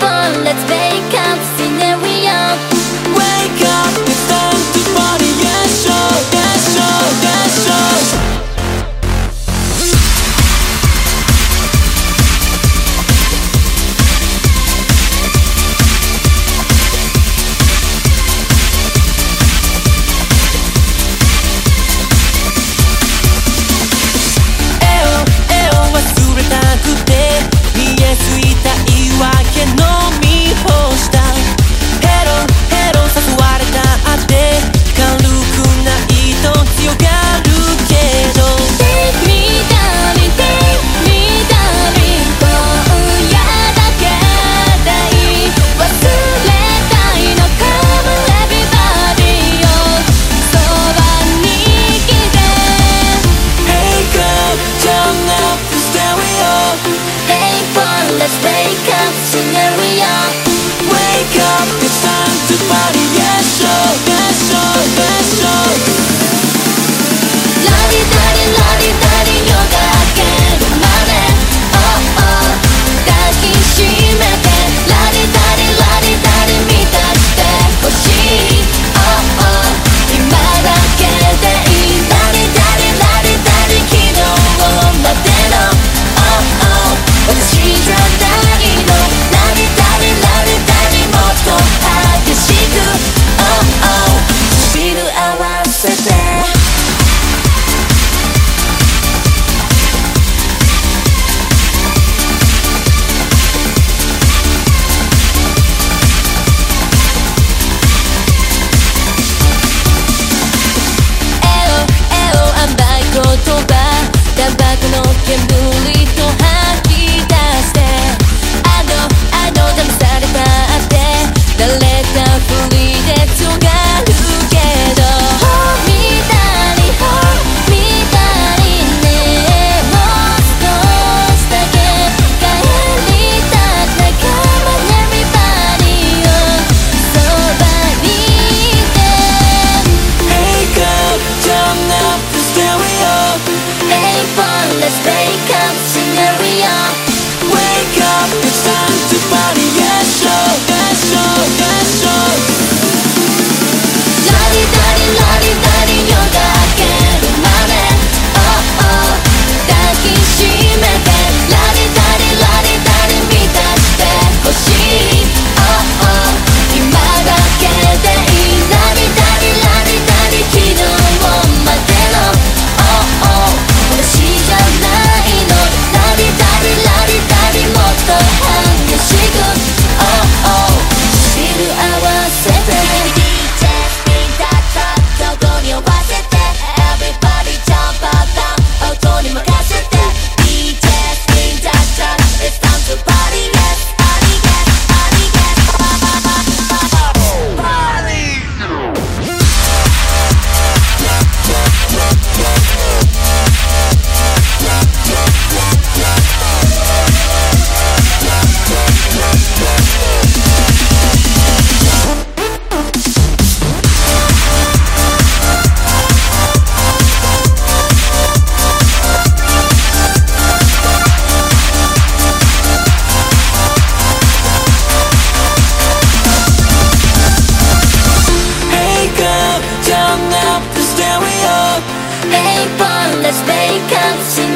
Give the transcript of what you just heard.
fun, let's make they come to